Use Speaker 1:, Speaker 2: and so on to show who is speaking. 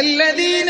Speaker 1: الذين